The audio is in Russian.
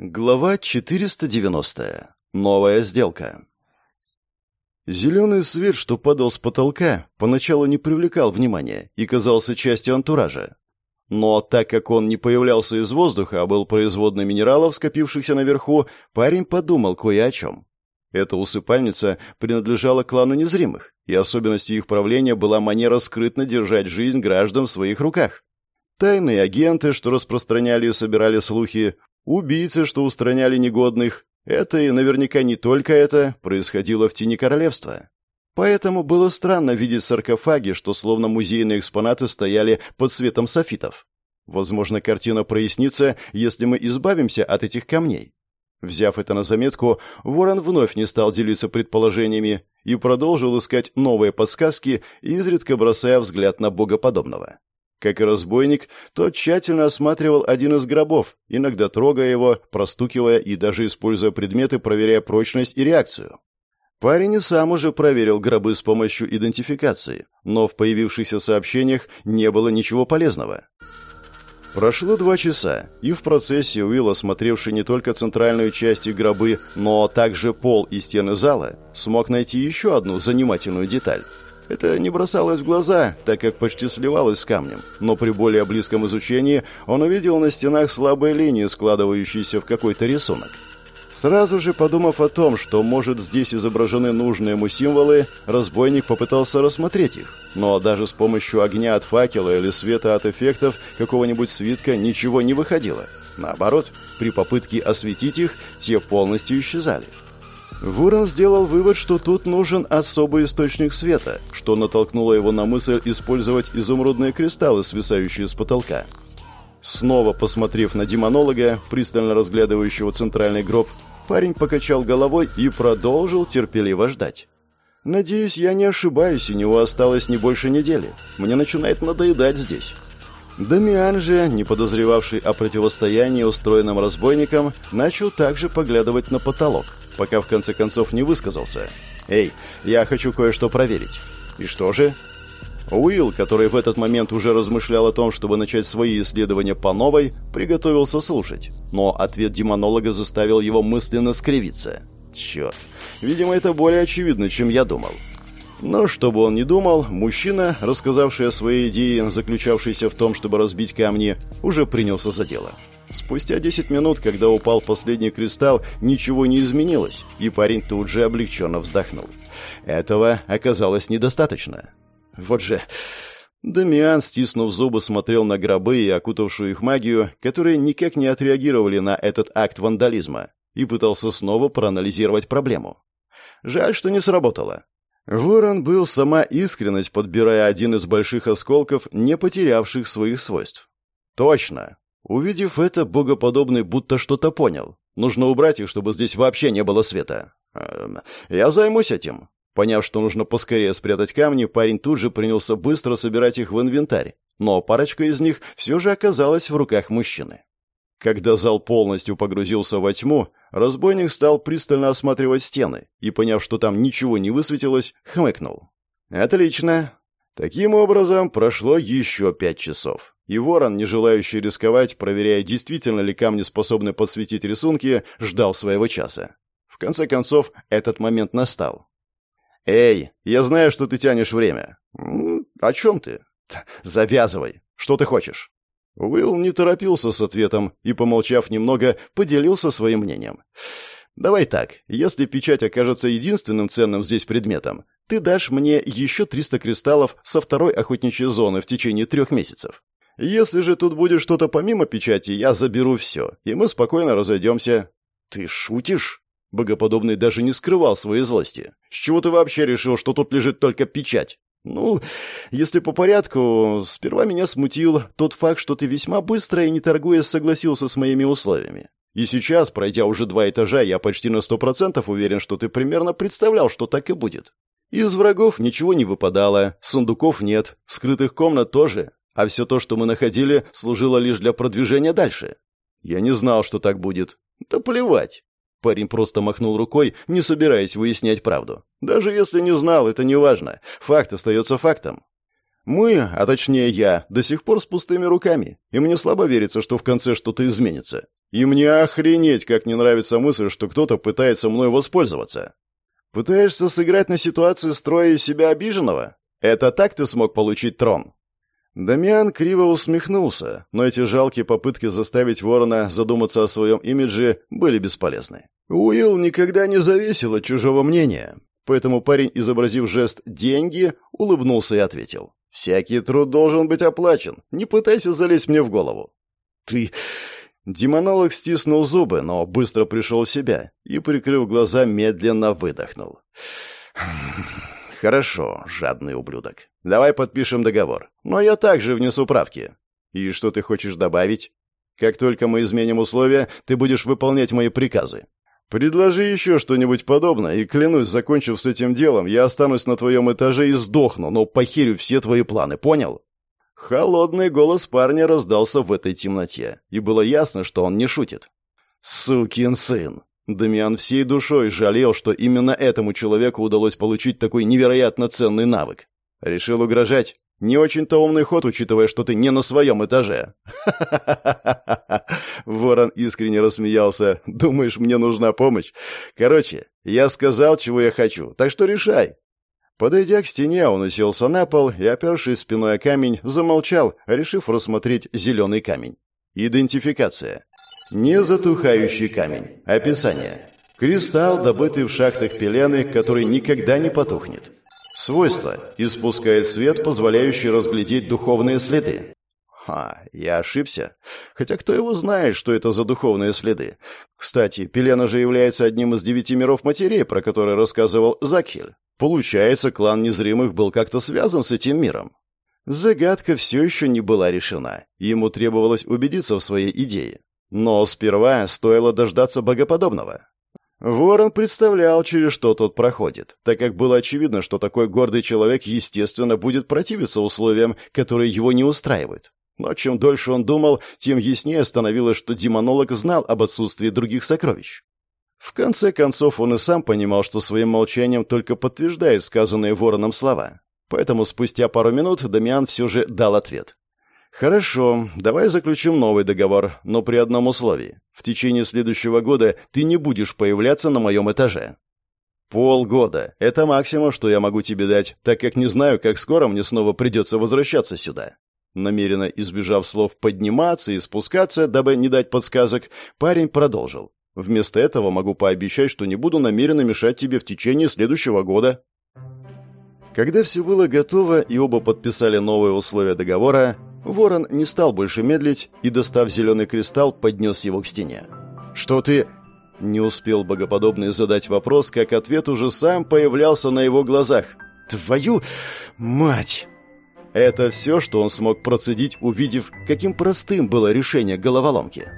Глава 490. Новая сделка. Зеленый свет, что падал с потолка, поначалу не привлекал внимания и казался частью антуража. Но так как он не появлялся из воздуха, а был производной минералов, скопившихся наверху, парень подумал кое о чем. Эта усыпальница принадлежала клану незримых, и особенностью их правления была манера скрытно держать жизнь граждан в своих руках. Тайные агенты, что распространяли и собирали слухи, убийцы, что устраняли негодных. Это и наверняка не только это происходило в тени королевства. Поэтому было странно видеть саркофаги, что словно музейные экспонаты стояли под светом софитов. Возможно, картина прояснится, если мы избавимся от этих камней. Взяв это на заметку, Ворон вновь не стал делиться предположениями и продолжил искать новые подсказки, изредка бросая взгляд на богоподобного. Как и разбойник, тот тщательно осматривал один из гробов, иногда трогая его, простукивая и даже используя предметы, проверяя прочность и реакцию. Парень и сам уже проверил гробы с помощью идентификации, но в появившихся сообщениях не было ничего полезного. Прошло два часа, и в процессе Уилл, осмотревший не только центральную часть и гробы, но также пол и стены зала, смог найти еще одну занимательную деталь – это не бросалось в глаза, так как почти сливалось с камнем, но при более близком изучении он увидел на стенах слабые линии, складывающиеся в какой-то рисунок. Сразу же подумав о том, что, может, здесь изображены нужные ему символы, разбойник попытался рассмотреть их. Но даже с помощью огня от факела или света от эффектов какого-нибудь свитка ничего не выходило. Наоборот, при попытке осветить их, те полностью исчезали. Вурон сделал вывод, что тут нужен особый источник света, что натолкнуло его на мысль использовать изумрудные кристаллы, свисающие с потолка. Снова посмотрев на демонолога, пристально разглядывающего центральный гроб, парень покачал головой и продолжил терпеливо ждать. «Надеюсь, я не ошибаюсь, у него осталось не больше недели. Мне начинает надоедать здесь». Дамиан же, не подозревавший о противостоянии, устроенном разбойником, начал также поглядывать на потолок пока в конце концов не высказался. «Эй, я хочу кое-что проверить». «И что же?» Уилл, который в этот момент уже размышлял о том, чтобы начать свои исследования по новой, приготовился слушать. Но ответ демонолога заставил его мысленно скривиться. «Черт, видимо, это более очевидно, чем я думал». Но, что бы он ни думал, мужчина, рассказавший о своей идее, заключавшейся в том, чтобы разбить камни, уже принялся за дело. Спустя 10 минут, когда упал последний кристалл, ничего не изменилось, и парень тут же облегченно вздохнул. Этого оказалось недостаточно. Вот же... Дамиан, стиснув зубы, смотрел на гробы и окутавшую их магию, которые никак не отреагировали на этот акт вандализма, и пытался снова проанализировать проблему. Жаль, что не сработало. Ворон был сама искренность, подбирая один из больших осколков, не потерявших своих свойств. Точно. Увидев это, богоподобный будто что-то понял. Нужно убрать их, чтобы здесь вообще не было света. Эм, я займусь этим. Поняв, что нужно поскорее спрятать камни, парень тут же принялся быстро собирать их в инвентарь. Но парочка из них все же оказалась в руках мужчины. Когда зал полностью погрузился во тьму, разбойник стал пристально осматривать стены и, поняв, что там ничего не высветилось, хмыкнул. «Отлично. Таким образом, прошло еще пять часов. И ворон, не желающий рисковать, проверяя, действительно ли камни способны подсветить рисунки, ждал своего часа. В конце концов, этот момент настал. «Эй, я знаю, что ты тянешь время». «О чем ты?» «Завязывай. Что ты хочешь?» Уилл не торопился с ответом и, помолчав немного, поделился своим мнением. «Давай так, если печать окажется единственным ценным здесь предметом, ты дашь мне еще 300 кристаллов со второй охотничьей зоны в течение трех месяцев. Если же тут будет что-то помимо печати, я заберу все, и мы спокойно разойдемся». «Ты шутишь?» Богоподобный даже не скрывал своей злости. «С чего ты вообще решил, что тут лежит только печать?» «Ну, если по порядку, сперва меня смутил тот факт, что ты весьма быстро и не торгуясь согласился с моими условиями. И сейчас, пройдя уже два этажа, я почти на сто процентов уверен, что ты примерно представлял, что так и будет. Из врагов ничего не выпадало, сундуков нет, скрытых комнат тоже, а все то, что мы находили, служило лишь для продвижения дальше. Я не знал, что так будет. Да плевать. Парень просто махнул рукой, не собираясь выяснять правду. Даже если не знал, это не важно. Факт остается фактом. Мы, а точнее я, до сих пор с пустыми руками, и мне слабо верится, что в конце что-то изменится. И мне охренеть, как не нравится мысль, что кто-то пытается мной воспользоваться. Пытаешься сыграть на ситуации, строя из себя обиженного? Это так ты смог получить трон?» Дамиан криво усмехнулся, но эти жалкие попытки заставить Ворона задуматься о своем имидже были бесполезны. Уилл никогда не зависел от чужого мнения, поэтому парень, изобразив жест «деньги», улыбнулся и ответил. «Всякий труд должен быть оплачен. Не пытайся залезть мне в голову». «Ты...» Демонолог стиснул зубы, но быстро пришел в себя и, прикрыв глаза, медленно выдохнул. «Хорошо, жадный ублюдок. Давай подпишем договор. Но я также внесу правки. И что ты хочешь добавить? Как только мы изменим условия, ты будешь выполнять мои приказы. Предложи еще что-нибудь подобное, и клянусь, закончив с этим делом, я останусь на твоем этаже и сдохну, но похерю все твои планы, понял?» Холодный голос парня раздался в этой темноте, и было ясно, что он не шутит. «Сукин сын!» Дамиан всей душой жалел, что именно этому человеку удалось получить такой невероятно ценный навык. Решил угрожать. Не очень-то умный ход, учитывая, что ты не на своем этаже. Ворон искренне рассмеялся. Думаешь, мне нужна помощь? Короче, я сказал, чего я хочу, так что решай. Подойдя к стене, он уселся на пол и, опершись спиной о камень, замолчал, решив рассмотреть зеленый камень. Идентификация. Незатухающий камень. Описание. Кристалл, добытый в шахтах Пелены, который никогда не потухнет. Свойство. Испускает свет, позволяющий разглядеть духовные следы. Ха, я ошибся. Хотя кто его знает, что это за духовные следы? Кстати, Пелена же является одним из девяти миров матерей, про которые рассказывал Закхель. Получается, клан незримых был как-то связан с этим миром. Загадка все еще не была решена. Ему требовалось убедиться в своей идее. Но сперва стоило дождаться богоподобного. Ворон представлял, через что тот проходит, так как было очевидно, что такой гордый человек, естественно, будет противиться условиям, которые его не устраивают. Но чем дольше он думал, тем яснее становилось, что демонолог знал об отсутствии других сокровищ. В конце концов, он и сам понимал, что своим молчанием только подтверждает сказанные вороном слова. Поэтому спустя пару минут Дамиан все же дал ответ. «Хорошо, давай заключим новый договор, но при одном условии. В течение следующего года ты не будешь появляться на моем этаже». «Полгода. Это максимум, что я могу тебе дать, так как не знаю, как скоро мне снова придется возвращаться сюда». Намеренно избежав слов «подниматься» и «спускаться», дабы не дать подсказок, парень продолжил. «Вместо этого могу пообещать, что не буду намеренно мешать тебе в течение следующего года». Когда все было готово и оба подписали новые условия договора, Ворон не стал больше медлить и, достав зеленый кристалл, поднес его к стене. «Что ты...» Не успел богоподобный задать вопрос, как ответ уже сам появлялся на его глазах. «Твою мать!» Это все, что он смог процедить, увидев, каким простым было решение головоломки.